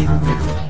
이름으로